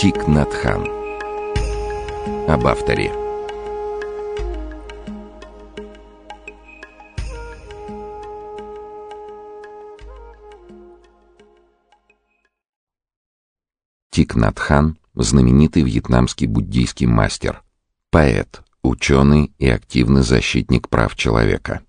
Тик Натхан. Об авторе. Тик Натхан – знаменитый вьетнамский буддийский мастер, поэт, ученый и активный защитник прав человека.